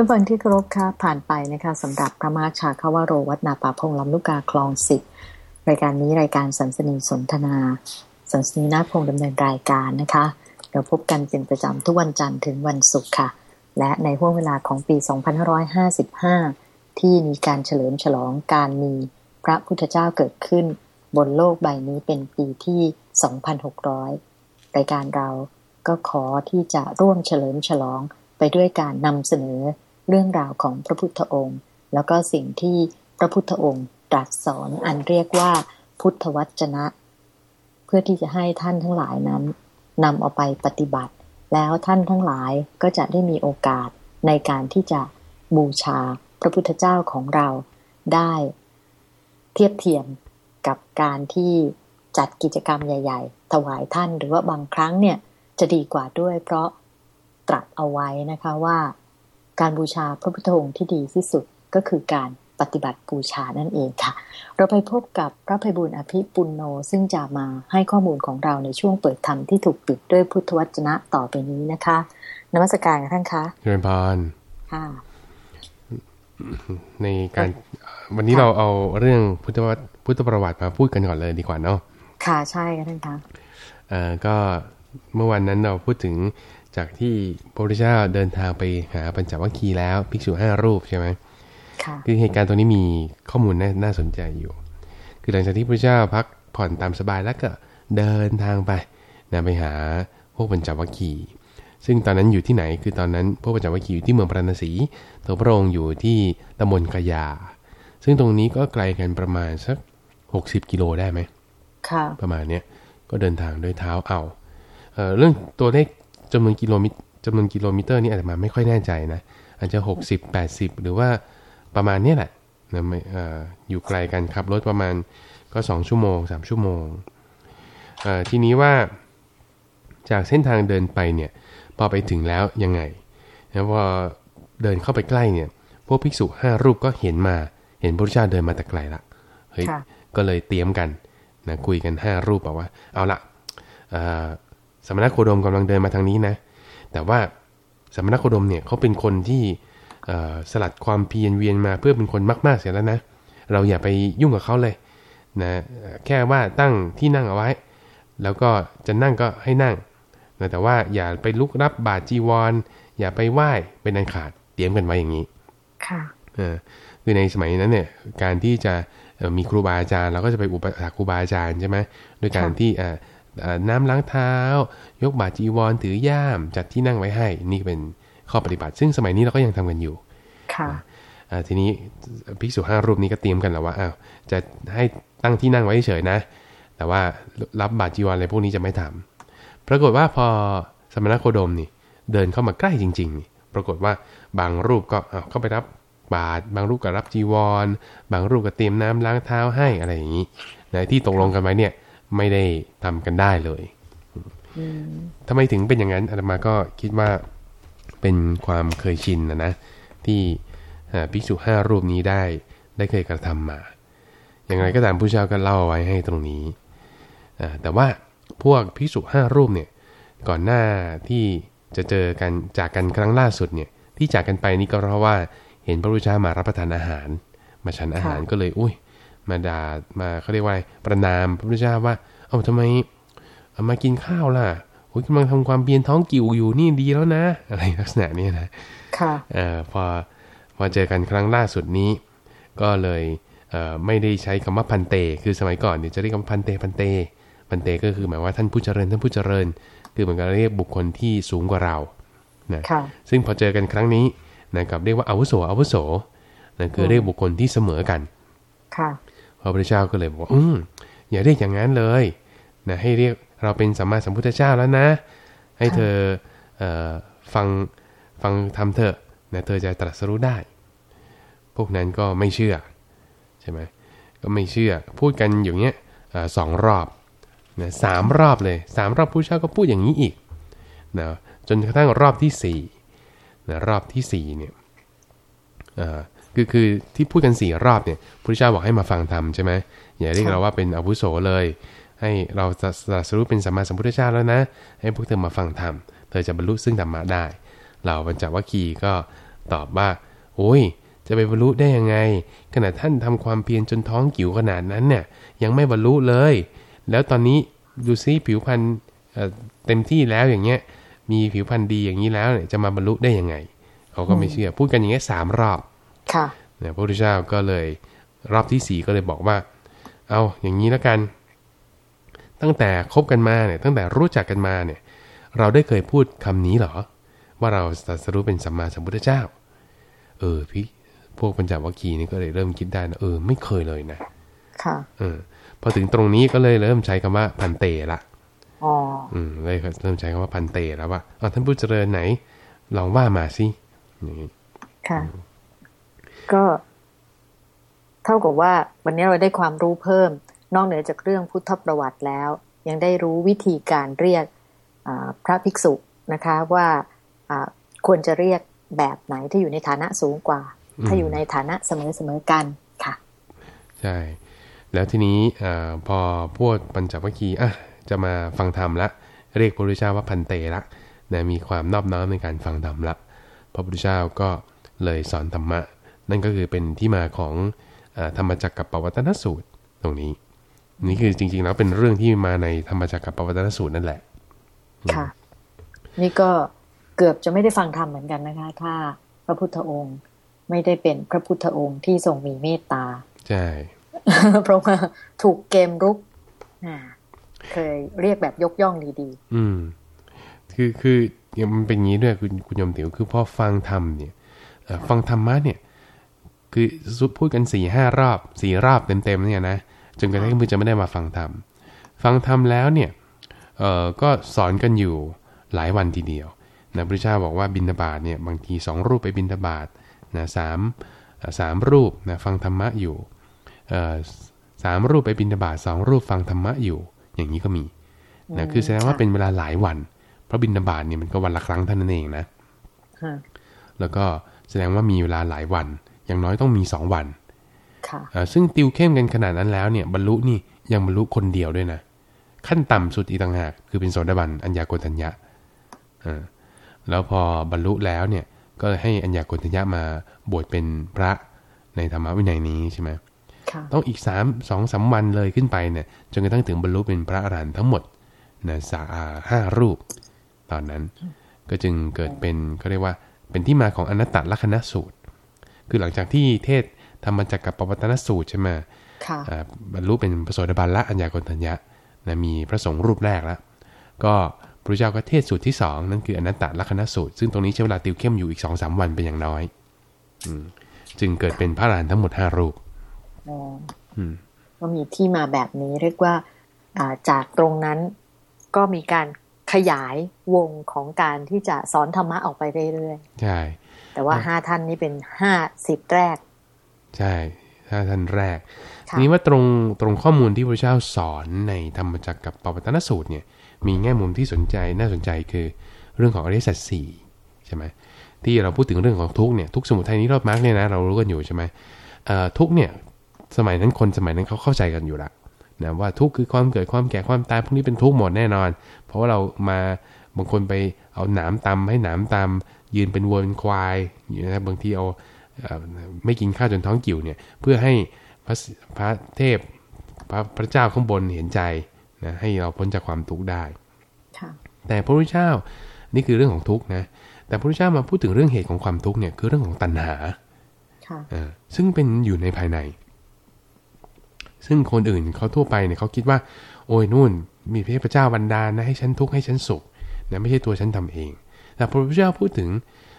ท่านฟังที่เคารพค่ะผ่านไปนะคะสำหรับพระมาชาคาวโรวัดนาป่าพงลำลูกกาคลองสิบรายการนี้รายการสันสนีสนทนา สันสนีนาพงดำเนินรายการนะคะเราพบกันเป็นประจำทุกวันจันทร์ถึงวันศุกร์ค่ะ และในห่วงเวลาของปี 2555 ที่มีการเฉลิมฉลองการมีพระพุทธเจ้าเกิดขึ้น บนโลกใบนี้เป็นปีที่ 2,600 รายการเราก็ขอที่จะร่วมเฉลิมฉลองไปด้วยการนำเสนอ เรื่องราวของพระพุทธองค์ แล้วก็สิ่งที่พระพุทธองค์ตรัสสอนอันเรียกว่าพุทธวจนะ เพื่อที่จะให้ท่านทั้งหลายนั้นนำเอาไปปฏิบัติ แล้วท่านทั้งหลายก็จะได้มีโอกาสในการที่จะบูชาพระพุทธเจ้าของเราได้ เทียบเทียมกับการที่จัดกิจกรรมใหญ่ ๆ ถวายท่านหรือว่าบางครั้งเนี่ยจะดีกว่าด้วยเพราะตรัสเอาไว้นะคะว่า การบูชาพระพุทธองค์ที่ดีที่สุดก็คือการปฏิบัติบูชานั่นเองค่ะ เราไปพบกับพระภัยบุญอภิปุณโนซึ่งจะมาให้ข้อมูลของเราในช่วงเปิดธรรมที่ถูกปิดด้วยพุทธวจนะต่อไปนี้นะคะนมัสการท่านคะเริญพรค่ะในการวันนี้เราเอาเรื่องพุทธวัตพุทธประวัติมาพูดกันก่อนเลยดีกว่าเนาะค่ะใช่ค่ะท่านคะอ่าก็เมื่อวันนั้นเราพูดถึง จากที่พระพุทธเจ้าเดินทางไปหาปัญจวัคคีย์แล้ว ภิกษุห้ารูปใช่ไหมคือเหตุการณ์ตรงนี้มีข้อมูลนน่าสนใจอยู่ คือหลังจากที่พระเจ้าพักผ่อนตามสบายแล้วก็เดินทางไปนะไปหาพวกปัญจวัคคีย์ซึ่งตอนนั้นอยู่ที่ไหน คือตอนนั้นพวกปัญจวัคคีย์อยู่ที่เมืองพระนศีตัวพระองค์อยู่ที่ตำบลกยา ซึ่งตรงนี้ก็ไกลกันประมาณสัก60 กิโลได้ไหมค่ะ ประมาณเนี้ยก็เดินทางด้วยเท้าเอาเอเรื่องตัวเลข จำนวนกิโลมิตรจำนวนกิโลมิเตอร์นี่อาจจะมาไม่ค่อยแน่ใจนะ อาจจะ 60 80 หรือว่าประมาณนี้แหละนะไม่อยู่ไกลกันขับรถประมาณก็สองชั่วโมงสามชั่วโมง ทีนี้ว่าจากเส้นทางเดินไปเนี่ยพอไปถึงแล้วยังไงนะพอเดินเข้าไปใกล้เนี่ยพวกภิกษุห้ารูปก็เห็นมา เห็นพระพุทธเจ้าเดินมาแต่ไกลละเฮ้ยก็เลยเตรียมกันนะคุยกันห้ารูปบอกว่า เอาละ สมณโคดมกำลังเดินมาทางนี้นะ แต่ว่าสมณโคดมเนี่ยเขาเป็นคนที่สลัดความเพียรเวียนมาเพื่อเป็นคนมาก ๆ เสียแล้วนะ เราอย่าไปยุ่งกับเขาเลยนะแค่ว่าตั้งที่นั่งเอาไว้ แล้วก็จะนั่งก็ให้นั่งนะแต่ว่าอย่าไปลุกรับบาจีวรอย่าไปไหว้เป็นอันขาดเตรียมกันไว้อย่างนี้ ค่ะคือในสมัยนั้นเนี่ยการที่จะมีครูบาอาจารย์เราก็จะไปอุปถัมภ์ครูบาอาจารย์ใช่ไหมด้วยการที่ น้ำล้างเท้า ยกบาจีวรถือย่ามจัดที่นั่งไว้ให้ นี่เป็นข้อปฏิบัติ ซึ่งสมัยนี้เราก็ยังทำกันอยู่ ค่ะทีนี้ภิกษุห้ารูปนี้ก็เตรียมกันแล้วว่าอ้าวจะให้ตั้งที่นั่งไว้เฉยนะ แต่ว่ารับบาจีวรอะไรพวกนี้จะไม่ทำปรากฏว่าพอสมณโคดมนี่ เดินเข้ามาใกล้จริงๆนี่ปรากฏว่าบางรูปก็เข้าไปรับบาตรบางรูปก็รับจีวร บางรูปก็เตรียมน้ำล้างเท้าให้อะไรอย่างนี้นะที่ตกลงกันไว้เนี่ย ไม่ได้ทำกันได้เลยทำไมถึงเป็นอย่างนั้นอาตมาก็คิดว่าเป็นความเคยชินนะนะที่ภิกษุห้ารูปนี้ได้ได้เคยกระทำมา อย่างไรก็ตามผู้เจ้าก็เล่าไว้ให้ตรงนี้ แต่ว่าพวกภิกษุห้ารูปเนี่ยก่อนหน้าที่จะเจอกันจากกันครั้งล่าสุดเนี่ยที่จากกันไปนี่ก็เพราะว่าเห็นพระพุทธเจ้ามารับประทานอาหาร มาฉันอาหารก็เลยอุ้ย มาด่ามาเขาเรียกว่าประนามพระพุทธเจ้าว่า เอ้าทำไมมากินข้าวล่ะโอ้ยกำลังทำความเพียรท้องกิ่วอยู่นี่ดีแล้วนะ อะไรลักษณะนี้นะค่ะเอ่อพอพอเจอกันครั้งล่าสุดนี้ ก็เลยเอ่อไม่ได้ใช้คำว่าพันเต คือสมัยก่อนเนี่ยจะเรียกคำพันเตพันเตพันเตก็คือหมายว่าท่านผู้เจริญท่านผู้เจริญ คือเหมือนกับเรียกบุคคลที่สูงกว่าเรานะซึ่งพอเจอกันครั้งนี้นะกับเรียกว่าอาวุโสอาวุโสนะคือเรียกบุคคลที่เสมอกันค่ะ พระพุทธเจ้าก็เลยบอกอืมอย่าเรียกอย่างนั้นเลยนะให้เรียกเราเป็นสัมมาสัมพุทธเจ้าแล้วนะ ให้เธอเอฟังฟังทำเถอะนะเธอจะตรัสรู้ได้ พวกนั้นก็ไม่เชื่อใช่ไหมก็ไม่เชื่อพูดกันอย่างเงี้ยสองรอบนะสามรอบเลยสามรอบผู้เช่าก็พูดอย่างนี้อีกนะจนกระทั่งรอบที่สี่นะรอบที่สี่เนี่ย คือคือที่พูดกันสี่รอบเนี่ยพระเจ้าบอกให้มาฟังธรรมใช่ไหมอย่าเรียกเราว่าเป็นอาวุโสเลย ให้เราจะสรุปเป็นสัมมาสัมพุทธเจ้าแล้วนะ ให้พวกเธอมาฟังธรรมเธอจะบรรลุซึ่งธรรมะได้ เราบรรจวัคคีก็ตอบว่า โอ้ย จะไปบรรลุได้ยังไง ขณะท่านทำความเพียรจนท้องกิ่วขนาดนั้นเนี่ยยังไม่บรรลุเลย แล้วตอนนี้ดูซิผิวพรรณเต็มที่แล้วอย่างเงี้ยมีผิวพรรณดีอย่างนี้แล้วเนี่ยจะมาบรรลุได้ยังไง เขาก็ไม่เชื่อพูดกันอย่างเงี้ยสามรอบ ค่ะเนี่ยพระพุทธเจ้าก็เลยรอบที่สี่ก็เลยบอกว่า เอาอย่างนี้แล้วกัน ตั้งแต่คบกันมาเนี่ยตั้งแต่รู้จักกันมาเนี่ยเราได้เคยพูดคำนี้เหรอ ว่าเราตรัสรู้เป็นสัมมาสัมพุทธเจ้า เออพี่พวกปัญจวัคคีย์นี่ก็เลยเริ่มคิดได้นะเออไม่เคยเลยนะ ค่ะ เออ พอถึงตรงนี้ก็เลยเริ่มใช้คำว่าพันเตละอ๋ออืมเลยเริ่มใช้คำว่าพันเตแล้วว่าอ๋อท่านผู้เจริญไหน ลองว่ามาสิอย่างนี้ค่ะ ก็เท่ากับว่าวันนี้เราได้ความรู้เพิ่ม นอกเหนือจากเรื่องพุทธประวัติแล้ว ยังได้รู้วิธีการเรียกอ่าพระภิกษุนะคะว่าอ่าควรจะเรียกแบบไหนที่อยู่ในฐานะสูงกว่า ถ้าอยู่ในฐานะเสมอเสมอกันค่ะ ใช่ แล้วทีนี้อาพอพวกปัญจวัคคีย์อะจะมาฟังธรรมละเรียกพระพุทธเจ้าว่าพันเตละนะมีความนอบน้อมในการฟังธรรมละพระพุทธเจ้าก็เลยสอนธรรมะ นั่นก็คือเป็นที่มาของอาธรรมจักรกับปวัตนสูตรตรงนี้ นี่คือจริง ๆ แล้วเป็นเรื่องที่มาในธรรมจักรกับปวัตนสูตรนั่นแหละ ค่ะ นี่ก็เกือบจะไม่ได้ฟังธรรมเหมือนกันนะคะ ถ้าพระพุทธองค์ไม่ได้เป็นพระพุทธองค์ที่ทรงมีเมตตา ใช่ เพราะว่าถูกเกมรุกอ่าเคยเรียกแบบยกย่องดีอืม คือคือเนี่ยมันเป็นอย่างนี้ด้วยคุณคุณยมติ๋วคือพอฟังธรรมเนี่ยเอ่อฟังธรรมะเนี่ย คือซุปพูดกันสี่ห้ารอบสี่รอบเต็มๆเนี่ยนะจนกระทั่งมือจะไม่ได้มาฟังธรรมฟังธรรมแล้วเนี่ยเอ่อก็สอนกันอยู่หลายวันทีเดียวนะพระเจ้าบอกว่าบินทบาทเนี่ยบางทีสองรูปไปบินทบาทนะสามเอ่อสามรูปนะฟังธรรมะอยู่เอ่อสามรูปไปบินทบาทสองรูปฟังธรรมะอยู่ อย่างนี้ก็มีนะคือแสดงว่าเป็นเวลาหลายวัน เพราะบินทบาทเนี่ยมันก็วันละครั้งเท่านั้นเองนะๆค่ะแล้วก็แสดงว่ามีเวลาหลายวัน อย่างน้อยต้องมีสองวันค่ะอ่าซึ่งติวเข้มกันขนาดนั้นแล้วเนี่ยบรรลุนี่ยังบรรลุคนเดียวด้วยนะ ขั้นต่ำสุดอีกต่างหากคือเป็นโสดาบันอัญญาโกณทัญญะอ่าแล้วพอบรรลุแล้วเนี่ยก็ให้อัญญาโกณทัญญะมาบวชเป็นพระในธรรมวินัยนี้ใช่ไหมค่ะต้องอีกสามสองสามวันเลยขึ้นไปเนี่ยจนกระทั่งถึงบรรลุเป็นพระอรหันต์ทั้งหมดนะสาห้ารูป ตอนนั้นก็จึงเกิดเป็นเขาเรียกว่าเป็นที่มาของอนัตตลักษณสูตร คือหลังจากที่เทศธรรมจักรกับปวัตนสูตรใช่ไหมค่ะอ่าบรรลุเป็นพระโสดาบันละอัญญากณทัญญะนะมีพระสงฆ์รูปแรกแล้วก็พระเจ้าก็เทศสูตรที่สองนั่นคืออนัตตลักษณสูตร ซึ่งตรงนี้ใช้เวลาติวเข้มอยู่อีกสองสามวันเป็นอย่างน้อยอืมจึงเกิดเป็นพระอรหันต์ทั้งหมดห้ารูปอ๋ออืมก็มีที่มาแบบนี้เรียกว่าอ่าจากตรงนั้นก็มีการขยายวงของการที่จะสอนธรรมะออกไปเรื่อยใช่ๆ แต่ว่าห้าท่านนี้เป็นห้าสิบแรก ใช่ถ้าท่านแรกค่ะทีนี้ว่าตรงตรงข้อมูลที่พระเจ้าสอนในธรรมจักรกับปวัตนสูตรเนี่ย มีแง่มุมที่สนใจน่าสนใจคือเรื่องของอริยสัจสี่ใช่ไหมที่เราพูดถึงเรื่องของทุกข์เนี่ยทุกข์สมุทัยนี้รอบมาร์กเนี่ยนะเรารู้กันอยู่ใช่ไหมเอ่อทุกข์เนี่ยสมัยนั้นคนสมัยนั้นเขาเข้าใจกันอยู่ละนะว่าทุกข์คือความเกิดความแก่ความตายพวกนี้เป็นทุกข์หมดแน่นอน เพราะว่าเรามาบางคนไปเอาหนามตำให้หนามตำ ยืนเป็นวัวเป็นควายอยู่นะบางทีเอาเอ่อไม่กินข้าวจนท้องกิ่วเนี่ยเพื่อให้พระสพระเทพพระพระเจ้าข้างบนเห็นใจนะให้เราพ้นจากความทุกข์ได้ค่ะแต่พระพุทธเจ้านี่คือเรื่องของทุกข์นะแต่พระพุทธเจ้ามาพูดถึงเรื่องเหตุของความทุกข์เนี่ยคือเรื่องของตัณหาค่ะเออซึ่งเป็นอยู่ในภายใน ซึ่งคนอื่นเขาทั่วไปเนี่ยเขาคิดว่า โอ้ยนู่น มีพระเจ้าบันดาลนะให้ฉันทุกข์ให้ฉันสุขนะไม่ใช่ตัวฉันทำเอง แต่พระพุทธเจ้าพูดถึง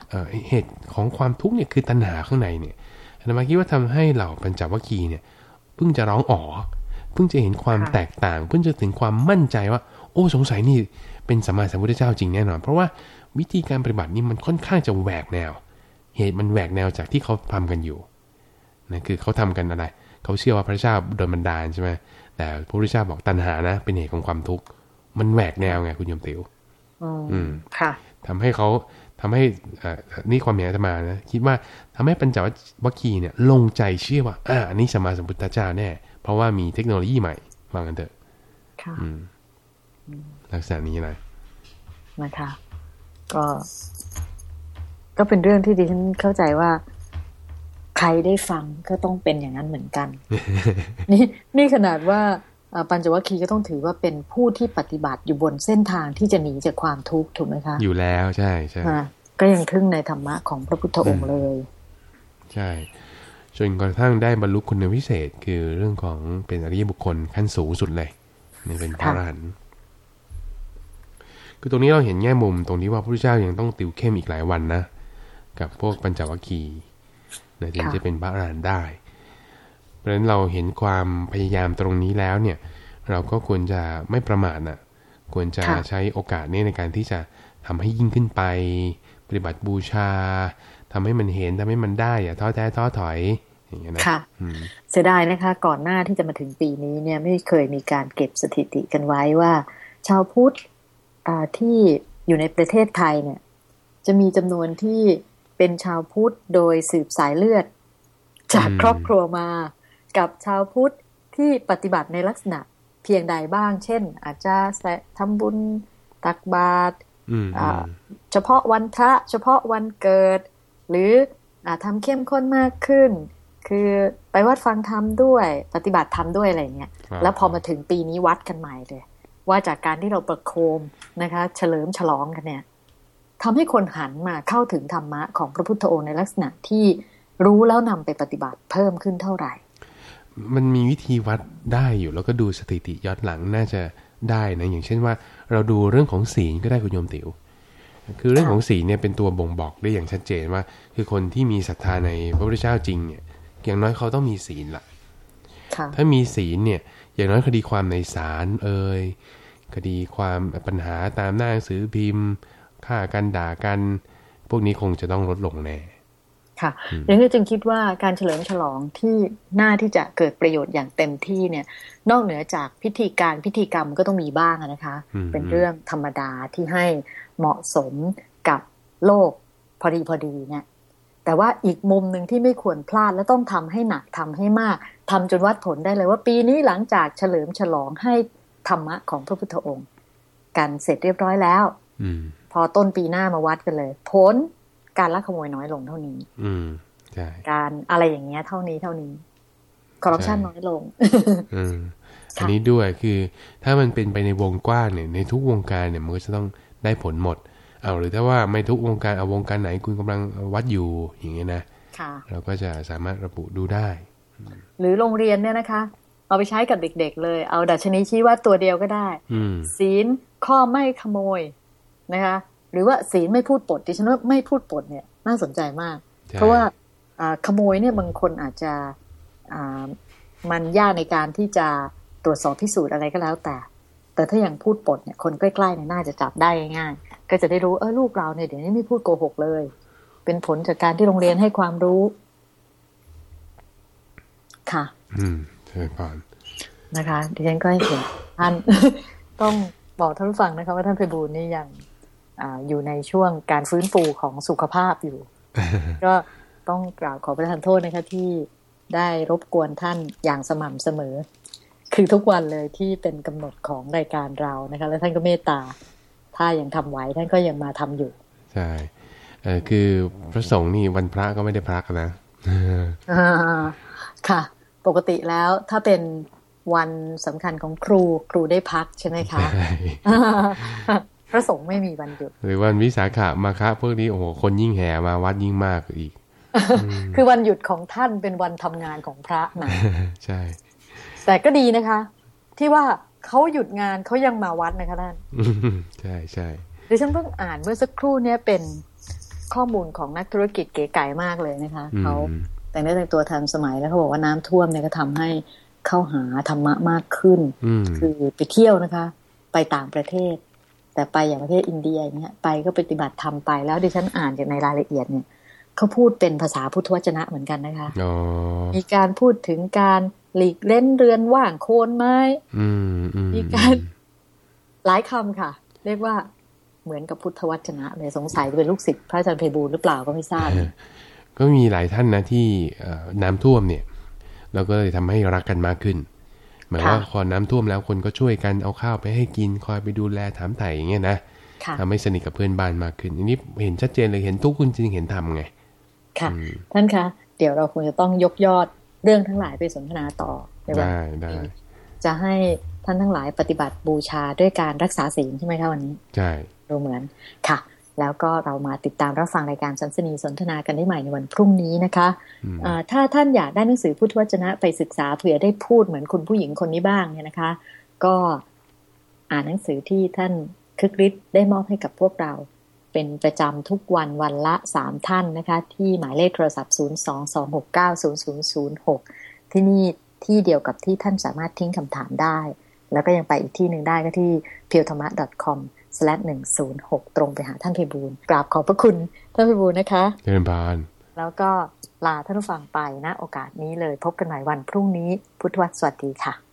เอ่อเหตุของความทุกข์เนี่ยคือตัณหาข้างในเนี่ยอาตมาคิดว่าทำให้เหล่าปัญจวัคคีย์เนี่ยเพิ่งจะร้องอ๋อเพิ่งจะเห็นความค่ะแตกต่าง เพิ่งจะถึงความมั่นใจว่า โอ้สงสัยนี่เป็นสัมมาสัมพุทธเจ้าจริงแน่นอน เพราะว่าวิธีการปฏิบัตินี่มันค่อนข้างจะแหวกแนว เหตุมันแหวกแนวจากที่เขาทำกันอยู่นะคือเขาทำกันอะไร เขาเชื่อว่าพระเจ้าโดนบันดาลใช่ไหมแต่พระพุทธเจ้าบอกตัณหานะ เป็นเหตุของความทุกข์มันแหวกแนวไงคุณโยมติ๋วอืมอืมค่ะ ทำให้เขาทำให้เอ่อนี่ความเห็นอาตมานะคิดว่าทำให้ปัญจวัคคีย์เนี่ยลงใจเชื่อว่าอ่าอันนี้สมมาสัมพุทธเจ้าแน่ เพราะว่ามีเทคโนโลยีใหม่ว่างันเถอะค่ะอืมลักษณะนี้นะนะคะ ก็ ก็เป็นเรื่องที่ดิฉันเข้าใจว่า ใครได้ฟังก็ต้องเป็นอย่างนั้นเหมือนกัน นี่นี่ขนาดว่า ปัญจวัคคีย์ก็ต้องถือว่าเป็นผู้ที่ปฏิบัติอยู่บนเส้นทางที่จะหนีจากความทุกข์ถูกไหมคะ อยู่แล้วใช่ใช่ก็ยังทึ่งในธรรมะของพระพุทธองค์เลย ใช่จนกระทั่งได้บรรลุคุณวิเศษ คือเรื่องของเป็นอริยบุคคลขั้นสูงสุดเลยนี่เป็นพระอรหันต์คือตรงนี้เราเห็นแง่มุมตรงที่ว่าพระพุทธเจ้ายังต้องติวเข้มอีกหลายวันนะ กับพวกปัญจวัคคีย์นะถึงจะเป็นพระอรหันต์ได้ เพราะฉะนั้นเราเห็นความพยายามตรงนี้แล้วเนี่ย เราก็ควรจะไม่ประมาทนะควรจะใช้โอกาสนี้ในการที่จะทำให้ยิ่งขึ้นไป ปฏิบัติบูชาทำให้มันเห็นทำให้มันได้อย่าท้อแท้ท้อถอยอย่างเงี้ยนะค่ะเสียดายนะคะ ก่อนหน้าที่จะมาถึงปีนี้เนี่ยไม่เคยมีการเก็บสถิติกันไว้ว่า ชาวพุทธที่อยู่ในประเทศไทยเนี่ย จะมีจำนวนที่เป็นชาวพุทธโดยสืบสายเลือด จากครอบครัวมา กับชาวพุทธที่ปฏิบัติในลักษณะเพียงใดบ้าง เช่น อาจจะทำบุญตักบาตรเฉพาะวันพระเฉพาะวันเกิด หรืออทำเข้มข้นมากขึ้น คือไปวัดฟังธรรมด้วย ปฏิบัติธรรมด้วยอะไรเงี้ยแล้วพอมาถึงปีนี้วัดกันใหม่เลย ว่าจากการที่เราประโคมนะคะ เฉลิมฉลองกันเนี่ยทำให้คนหันมาเข้าถึงธรรมะของพระพุทธองค์ในลักษณะที่รู้แล้วนำไปปฏิบัติเพิ่มขึ้นเท่าไหร่ มันมีวิธีวัดได้อยู่แล้วก็ดูสถิติย้อนหลังน่าจะได้นะอย่างเช่นว่า เราดูเรื่องของศีลก็ได้คุณโยมติว๋วคือเรื่องของศีลเนี่ยเป็นตัวบ่งบอกได้อย่างชัดเจนว่า คือคนที่มีศรัทธาในพระพุทธเจ้าจริงเนี่ย อย่างน้อยเขาต้องมีศีลละ่ะ ถ้ามีศีลเนี่ย อย่างน้อยคดีความในศาลเอ่ยคดีความปัญหาตามหน้าหนังสือพิมพ์ฆ่ากันด่ากัน พวกนี้คงจะต้องลดลงแน่ ค่ะดังนั้นจึงคิดว่าการเฉลิมฉลองที่น่าที่จะเกิดประโยชน์อย่างเต็มที่เนี่ย นอกเหนือจากพิธีการพิธีกรรมก็ต้องมีบ้างนะคะ เป็นเรื่องธรรมดาที่ให้เหมาะสมกับโลกพอดีพอดีเนี่ย แต่ว่าอีกมุมหนึ่งที่ไม่ควรพลาดและต้องทำให้หนักทำให้มากทำจนวัดผลได้เลยว่าปีนี้หลังจากเฉลิมฉลองให้ธรรมะของพระพุทธองค์ กันเสร็จเรียบร้อยแล้วพอต้นปีหน้ามาวัดกันเลย ผล การลักขโมยน้อยลงเท่านี้ อืมใช่การอะไรอย่างเงี้ย เท่านี้เท่านี้คอร์รัปชันน้อยลงอืมอันนี้ด้วยคือถ้ามันเป็นไปในวงกว้างเนี่ย ในทุกวงการเนี่ยมันก็จะต้องได้ผลหมด เอาหรือถ้าว่าไม่ทุกวงการเอาวงการไหนคุณกำลังวัดอยู่อย่างเงี้ยนะเราก็จะสามารถระบุดูได้ หรือโรงเรียนเนี่ยนะคะ เอาไปใช้กับเด็กๆ เลย เอาดัชนีชี้วัดตัวเดียวก็ได้ศีลข้อไม่ขโมยนะคะ หรือว่าศีลไม่พูดปดดิฉันว่าไม่พูดปดเนี่ยน่าสนใจมาก เพราะว่าขโมยเนี่ยบางคนอาจจะมันยากในการที่จะตรวจสอบพิสูจน์อะไรก็แล้วแต่ แต่ถ้าอย่างพูดปดเนี่ยคนใกล้ๆเนี่ยน่าจะจับได้ง่ายๆก็จะได้รู้เออลูกเราเนี่ยเดี๋ยวนี้ไม่พูดโกหกเลย เป็นผลจากการที่โรงเรียนให้ความรู้ ค่ะ อืมใช่ผ่านนะคะดิฉันก็ให้เห็นท่านต้องบอกท่านผู้ฟังนะคะ ว่าท่านเพบูลนี่ยัง ออยู่ในช่วงการฟื้นฟูของสุขภาพอยู่ ก็ต้องกล่าวขอประทานโทษนะคะที่ได้รบกวนท่านอย่างสม่ำเสมอ คือทุกวันเลยที่เป็นกำหนดของรายการเรานะคะ แล้วท่านก็เมตตา ถ้ายังทำไหวท่านก็ยังมาทำอยู่ ใช่เออคือพระสงฆ์นี่วันพระก็ไม่ได้พักนะค่ะ ปกติแล้วถ้าเป็นวันสำคัญของครูครูได้พักใช่ไหมคะ พระสงฆ์ไม่มีวันหยุด หรือวันวิสาขะมาคะพวกนี้โอ้โหคนยิ่งแห่มาวัดยิ่งมากอีก คือวันหยุดของท่านเป็นวันทำงานของพระนะใช่ แต่ก็ดีนะคะ ที่ว่าเขาหยุดงานเขายังมาวัดนะคะท่านใช่ใช่ดิฉันเพิ่งอ่านเมื่อสักครู่เนี้ยเป็นข้อมูลของนักธุรกิจเก๋ไก่มากเลยนะคะเขาแต่งได้แต่งตัวทันสมัยแล้วเขาบอกว่าน้ำท่วมเนี่ยก็ทำให้เข้าหาธรรมะมากขึ้น คือไปเที่ยวนะคะ ไปต่างประเทศ แต่ไปอย่างประเทศอินเดียอย่างเงี้ยไปก็ปฏิบัติธรรมไปแล้วดิฉันอ่านจากในรายละเอียดเนี่ยเขาพูดเป็นภาษาพุทธวจนะเหมือนกันนะคะมีการพูดถึงการหลีกเล่นเรือนว่างโคนไม้มีการหลายคำค่ะ เรียกว่าเหมือนกับพุทธวจนะเลยสงสัยเป็นลูกศิษย์พระอาจารย์เพบูลหรือเปล่าก็ไม่ทราบ ก็มีหลายท่านนะที่น้ำท่วมเนี่ย เราก็เลยทำให้รักกันมากขึ้น หมายว่าพอน้ำท่วมแล้วคนก็ช่วยกันเอาข้าวไปให้กินคอยไปดูแลถามไถ่อย่างเงี้ยนะค่ะทำให้สนิทกับเพื่อนบ้านมากขึ้นอันนี้เห็นชัดเจนเลยเห็นทุกข์คุณจริงเห็นธรรมไง ค่ะอืมท่านคะเดี๋ยวเราคงจะต้องยกยอดเรื่องทั้งหลายไปสนทนาต่อในวันได้ได้นี้จะให้ท่านทั้งหลายปฏิบัติบูชาด้วยการรักษาศีลใช่ไหมคะวันนี้ ใช่ดูเหมือนค่ะ แล้วก็เรามาติดตามรับฟังรายการสันสนีสนทนากันได้ใหม่ในวันพรุ่งนี้นะคะอืมอ่าถ้าท่านอยากได้หนังสือพุทธวจนะไปศึกษาเผื่อได้พูดเหมือนคุณผู้หญิงคนนี้บ้างเนี่ยนะคะ ก็อ่านหนังสือที่ท่านคึกฤทธิ์ได้มอบให้กับพวกเราเป็นประจำทุกวันวันละสามท่านนะคะ ที่หมายเลขโทรศัพท์ 022690006 ที่นี่ที่เดียวกับที่ท่านสามารถทิ้งคำถามได้ แล้วก็ยังไปอีกที่หนึ่งได้ก็ที่ p i e w t h a m a com 106 ตรงไปหาท่านเพบูลย์กราบขอบพระคุณท่านเพบูลย์นะคะเจริญพานแล้วก็ลาท่านผู้ฟังไปนะโอกาสนี้เลยพบกันใหม่วันพรุ่งนี้ พุทธวัตรสวัสดีค่ะ